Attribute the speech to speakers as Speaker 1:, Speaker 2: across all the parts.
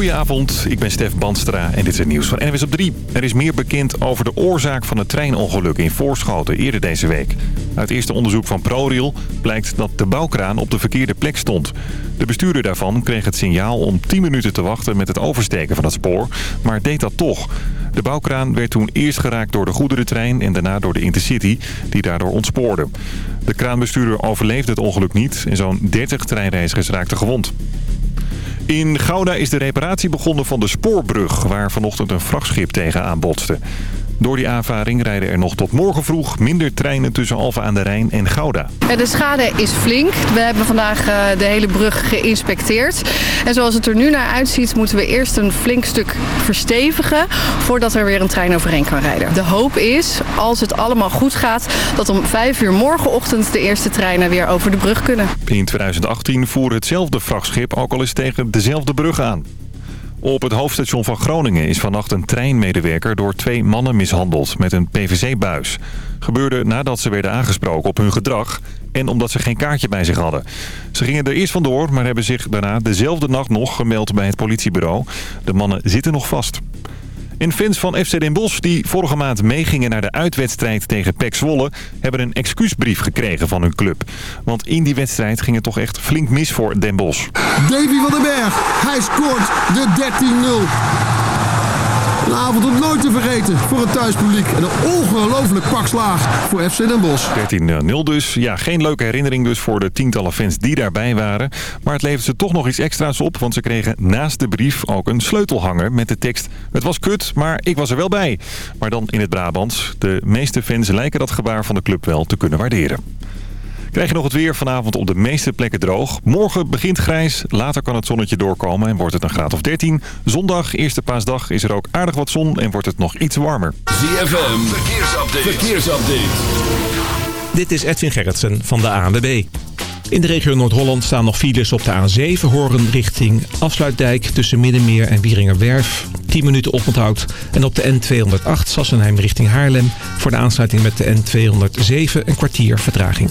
Speaker 1: Goedenavond, ik ben Stef Bandstra en dit is het nieuws van NWS op 3. Er is meer bekend over de oorzaak van het treinongeluk in Voorschoten eerder deze week. Uit eerste onderzoek van ProRail blijkt dat de bouwkraan op de verkeerde plek stond. De bestuurder daarvan kreeg het signaal om 10 minuten te wachten met het oversteken van het spoor, maar deed dat toch. De bouwkraan werd toen eerst geraakt door de goederentrein en daarna door de Intercity, die daardoor ontspoorde. De kraanbestuurder overleefde het ongeluk niet en zo'n 30 treinreizigers raakten gewond. In Gouda is de reparatie begonnen van de spoorbrug... waar vanochtend een vrachtschip tegenaan botste. Door die aanvaring rijden er nog tot morgen vroeg minder treinen tussen Alphen aan de Rijn en Gouda.
Speaker 2: De schade is flink. We hebben vandaag eh, de hele brug geïnspecteerd. En zoals het er nu naar uitziet moeten we eerst een flink stuk verstevigen... voordat er weer een trein overheen kan rijden. De hoop is, als het allemaal goed gaat... dat om 5 uur morgenochtend de eerste treinen weer over de brug kunnen.
Speaker 1: In 2018 voer hetzelfde vrachtschip ook al eens tegen dezelfde brug aan. Op het hoofdstation van Groningen is vannacht een treinmedewerker door twee mannen mishandeld met een PVC-buis. Gebeurde nadat ze werden aangesproken op hun gedrag en omdat ze geen kaartje bij zich hadden. Ze gingen er eerst vandoor, maar hebben zich daarna dezelfde nacht nog gemeld bij het politiebureau. De mannen zitten nog vast. En fans van FC Den Bosch die vorige maand meegingen naar de uitwedstrijd tegen PEC Zwolle... hebben een excuusbrief gekregen van hun club. Want in die wedstrijd ging het toch echt flink mis voor Den Bosch.
Speaker 3: Davy van den Berg, hij scoort de 13-0. Een avond om nooit te vergeten voor het thuispubliek. En een ongelooflijk pak slaag voor FC Den Bosch.
Speaker 1: 13-0 dus. Ja, geen leuke herinnering dus voor de tientallen fans die daarbij waren. Maar het levert ze toch nog iets extra's op. Want ze kregen naast de brief ook een sleutelhanger met de tekst... Het was kut, maar ik was er wel bij. Maar dan in het Brabants. De meeste fans lijken dat gebaar van de club wel te kunnen waarderen. Krijg je nog het weer vanavond op de meeste plekken droog. Morgen begint grijs, later kan het zonnetje doorkomen en wordt het een graad of 13. Zondag, eerste paasdag, is er ook aardig wat zon en wordt het nog iets warmer.
Speaker 4: ZFM, verkeersupdate. verkeersupdate.
Speaker 5: Dit is Edwin Gerritsen van de ANWB. In de regio Noord-Holland staan nog files op de A7 Horen richting Afsluitdijk tussen Middenmeer en Wieringerwerf. 10 minuten oponthoud. En op de N208 Sassenheim richting Haarlem voor de aansluiting met de N207 een kwartier vertraging.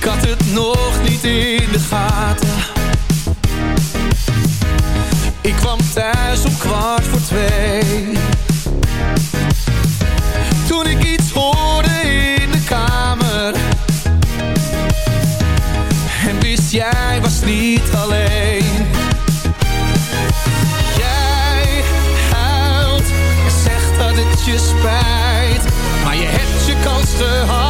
Speaker 6: Ik had het nog niet in de gaten. Ik kwam thuis om kwart voor twee. Toen ik iets hoorde in de kamer. En wist jij was niet alleen. Jij huilt en zegt dat het je spijt. Maar je hebt je kans gehad.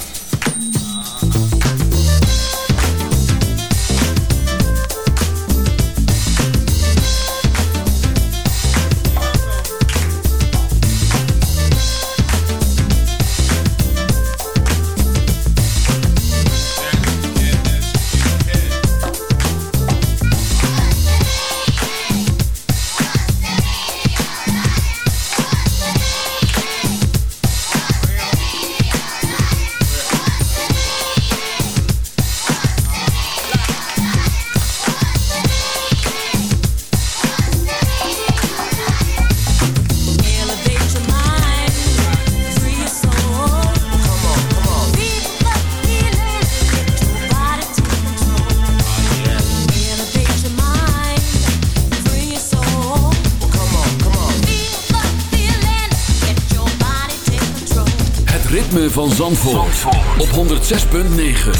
Speaker 4: Van Zandvoort, op 106.9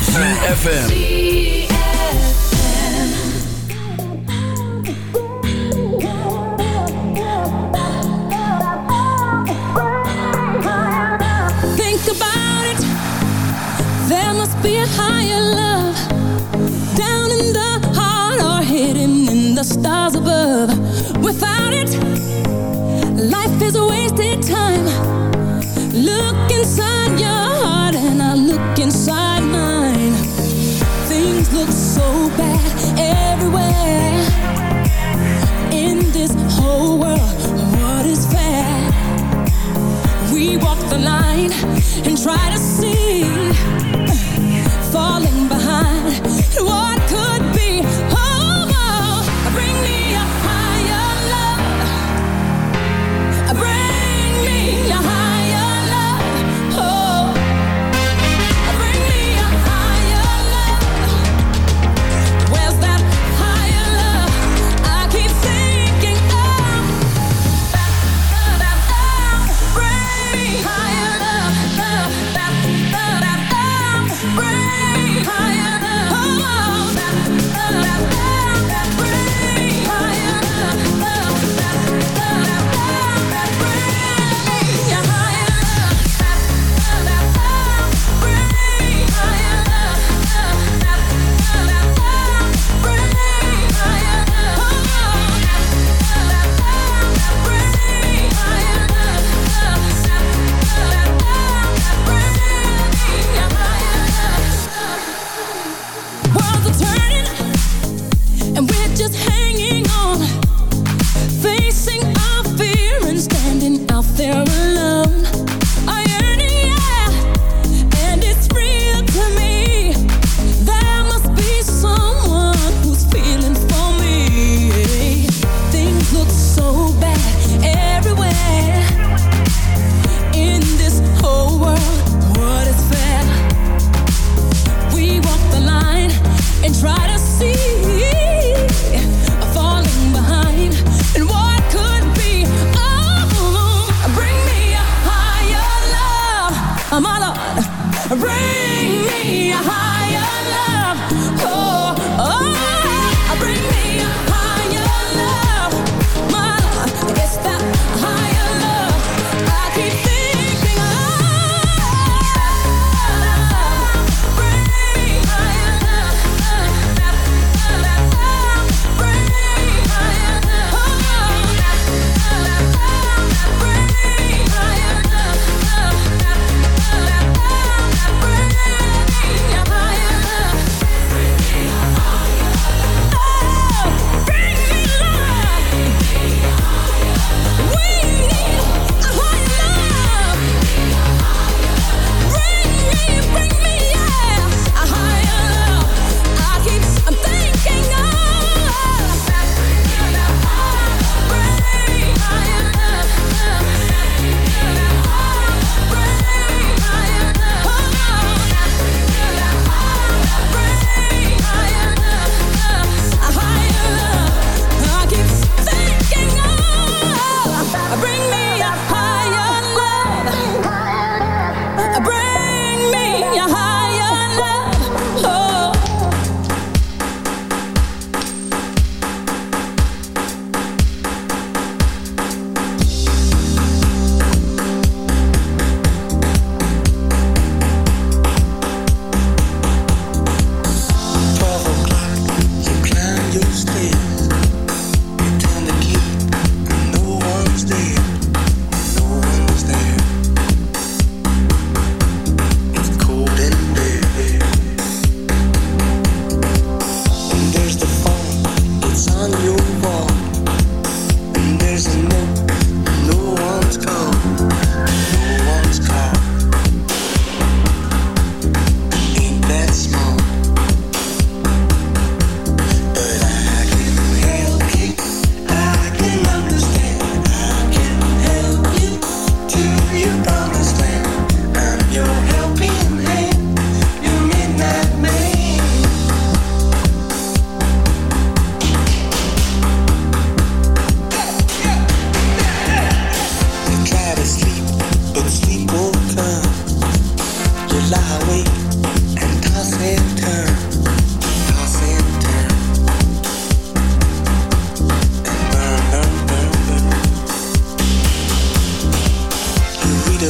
Speaker 4: ZFM.
Speaker 7: Think about it. There must be a higher love down in the heart or hidden in the stars above. Without it,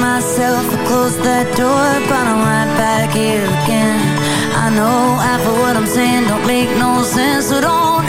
Speaker 8: myself, I close that door But I'm right back here again. I know half of what I'm saying don't make no sense at all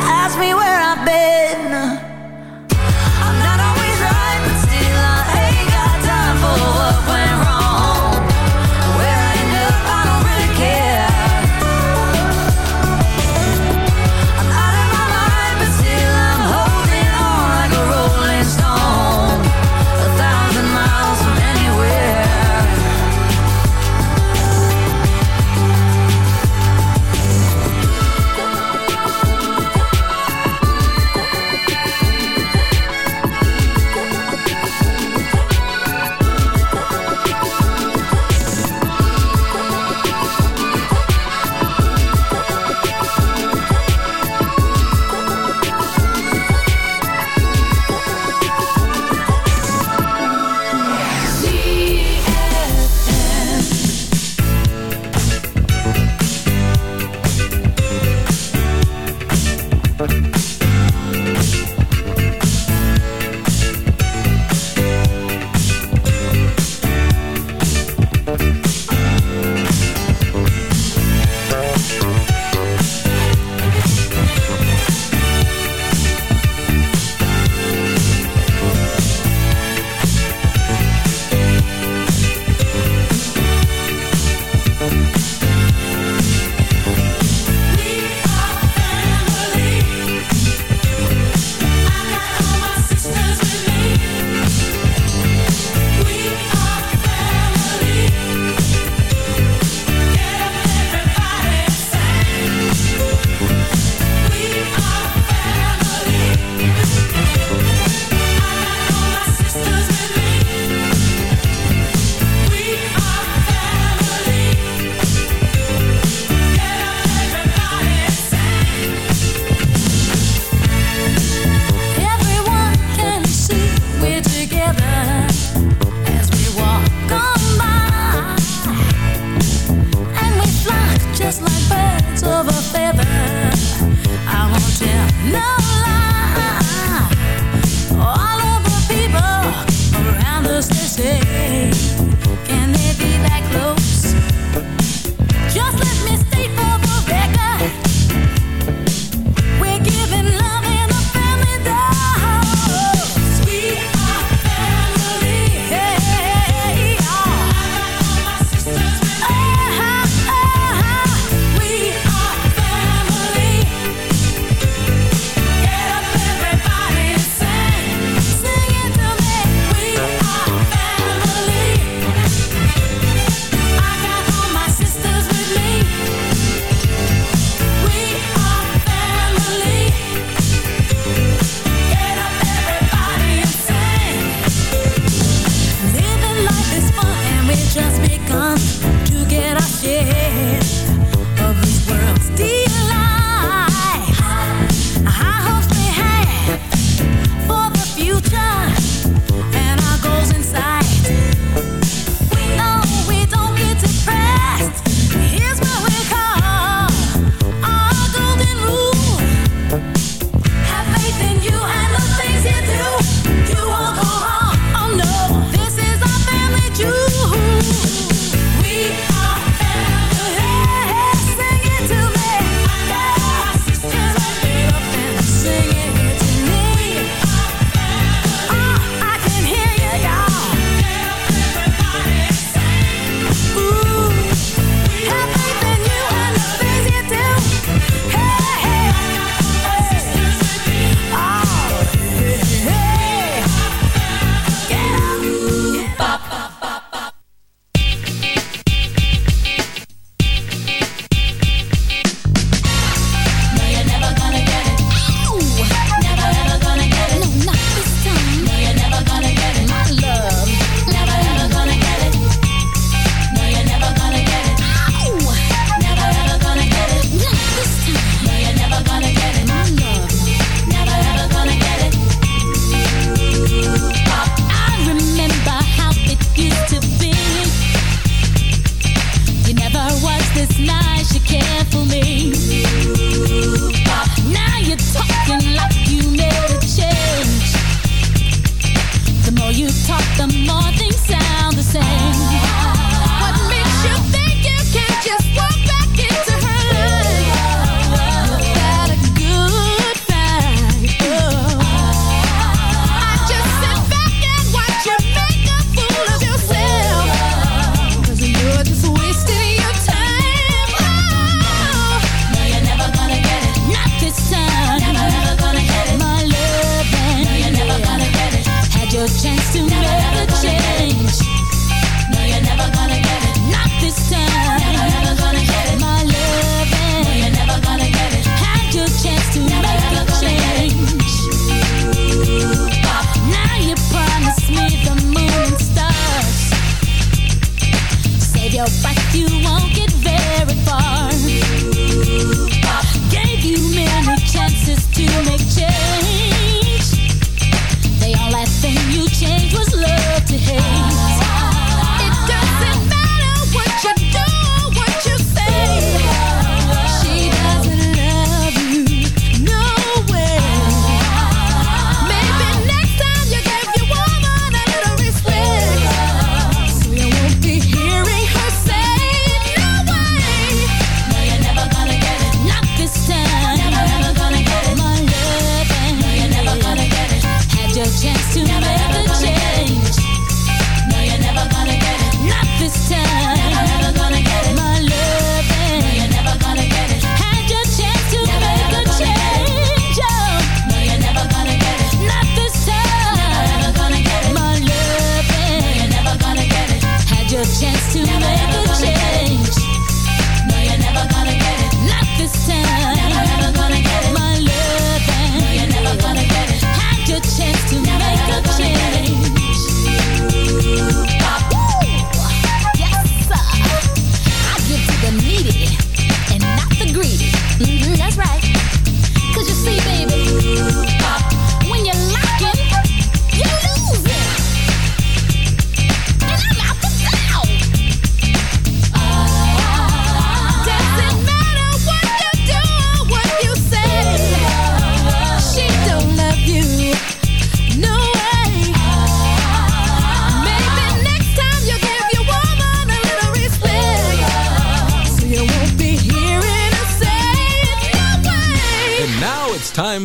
Speaker 9: chance to make.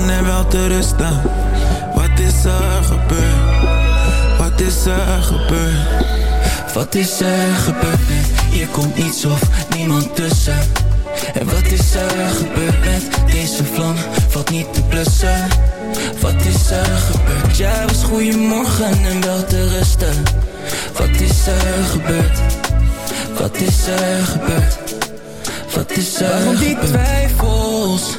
Speaker 10: en wel te rusten. Wat is er gebeurd? Wat is er gebeurd?
Speaker 11: Wat is er gebeurd? Met Hier komt niets of niemand tussen. En wat is er gebeurd met Deze vlam? Valt niet te blussen. Wat is er gebeurd? Jij was goeiemorgen en wel te rusten. Wat is er gebeurd? Wat is er gebeurd? Wat is er
Speaker 12: Waarom die
Speaker 11: gebeurd?
Speaker 12: twijfels?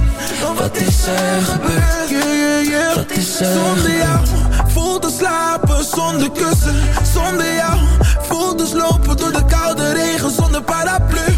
Speaker 11: Wat is er gebeurd? Wat is er
Speaker 10: Zonder jou voel te slapen zonder kussen. Zonder jou voel dus lopen door de koude regen zonder paraplu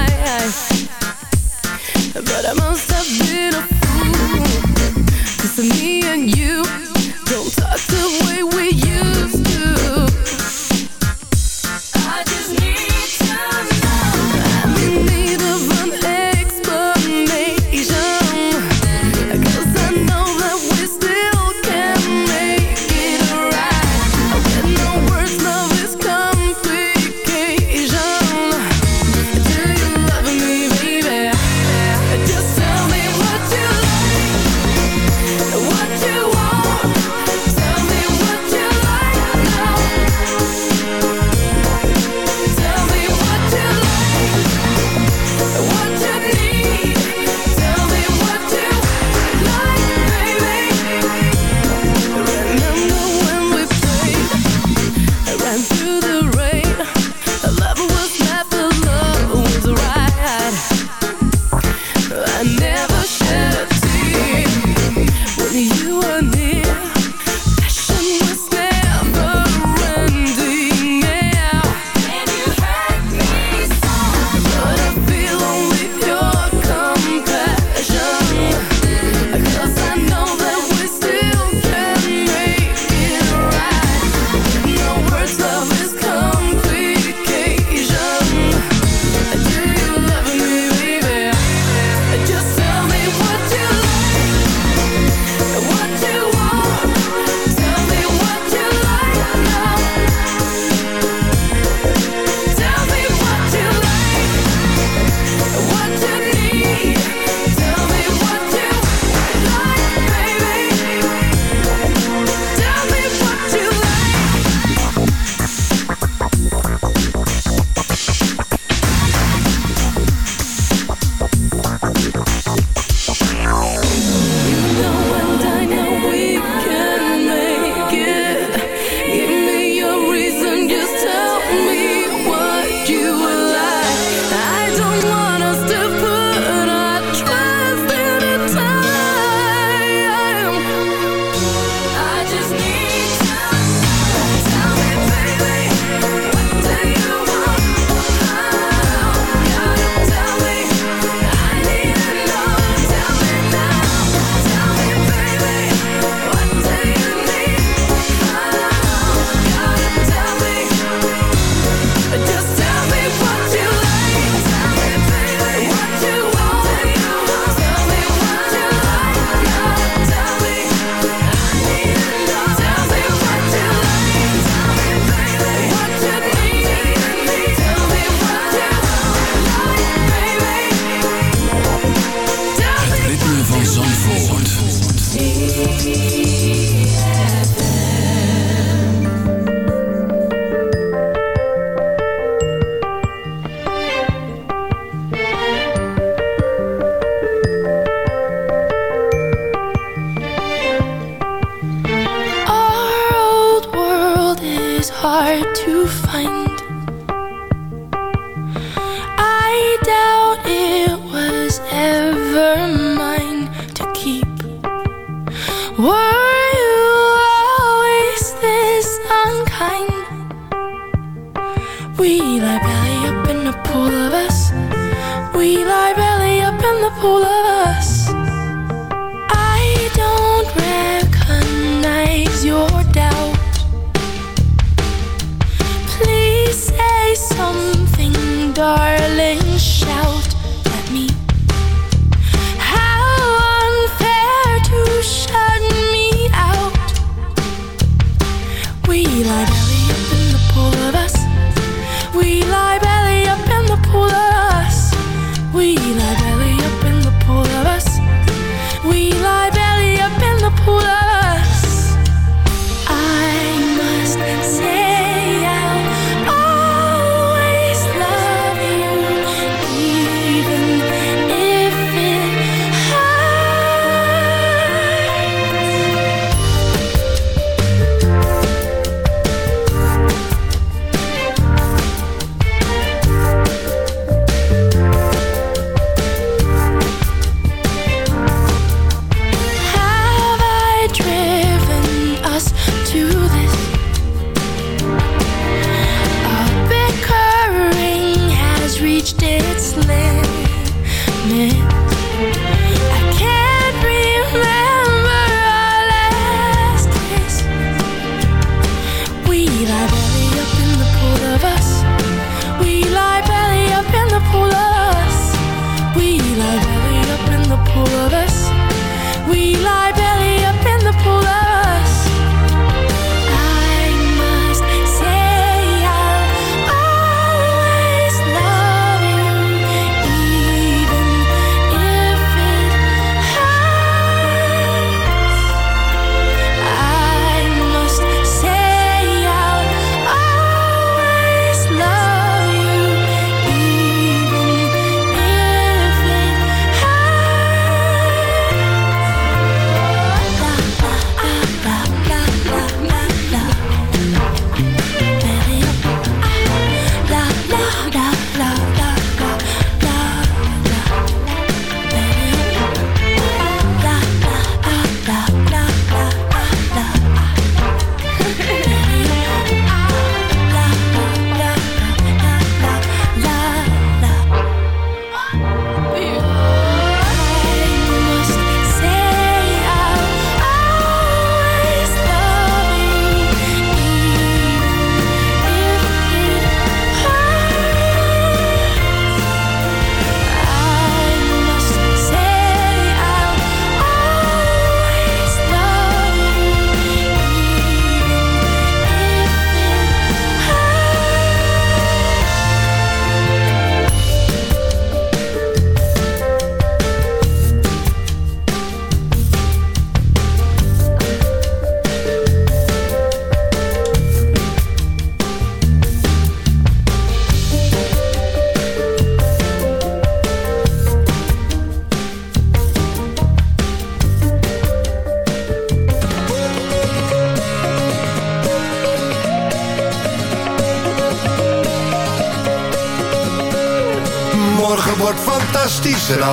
Speaker 8: But I must have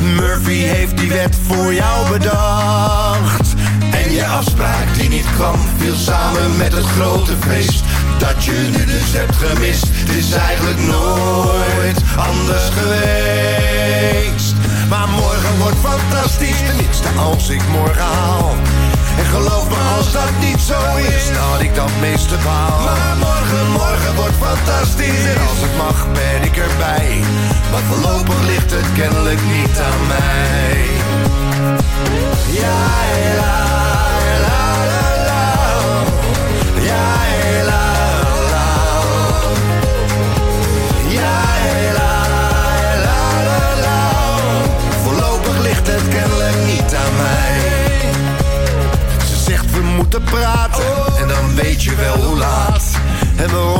Speaker 13: Murphy heeft die wet voor jou bedacht. En je afspraak die niet kwam, viel samen met het grote feest. Dat je nu dus hebt gemist, het is eigenlijk nooit anders geweest. Maar morgen wordt fantastisch, tenminste als ik morgen haal. En geloof me als dat niet zo is, had ik dat meeste baal. Maar morgen, morgen wordt fantastisch als het mag ben ik erbij. Maar voorlopig ligt het kennelijk niet aan mij. Ja, la, la, la. Ja, la, la. Ja, la, la, la. Voorlopig ligt het kennelijk niet aan mij. Ze zegt we moeten praten. En dan weet je wel hoe laat. En waarom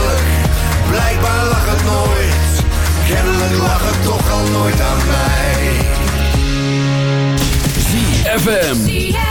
Speaker 13: Kennelijk lag het toch al nooit aan mij.
Speaker 4: ZFM.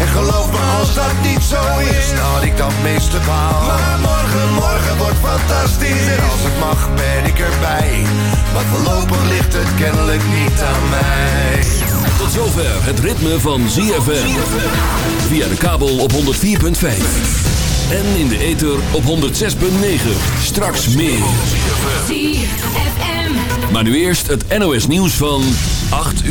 Speaker 13: En geloof me als dat niet zo is, dan had ik dat meeste behaal. Maar morgen, morgen wordt fantastisch en als het mag ben ik erbij. Maar voorlopig ligt het kennelijk niet aan mij.
Speaker 4: Tot zover het ritme van ZFM. Via de kabel op 104.5. En in de ether op 106.9. Straks meer.
Speaker 8: ZFM.
Speaker 4: Maar nu eerst het NOS nieuws van 8 uur.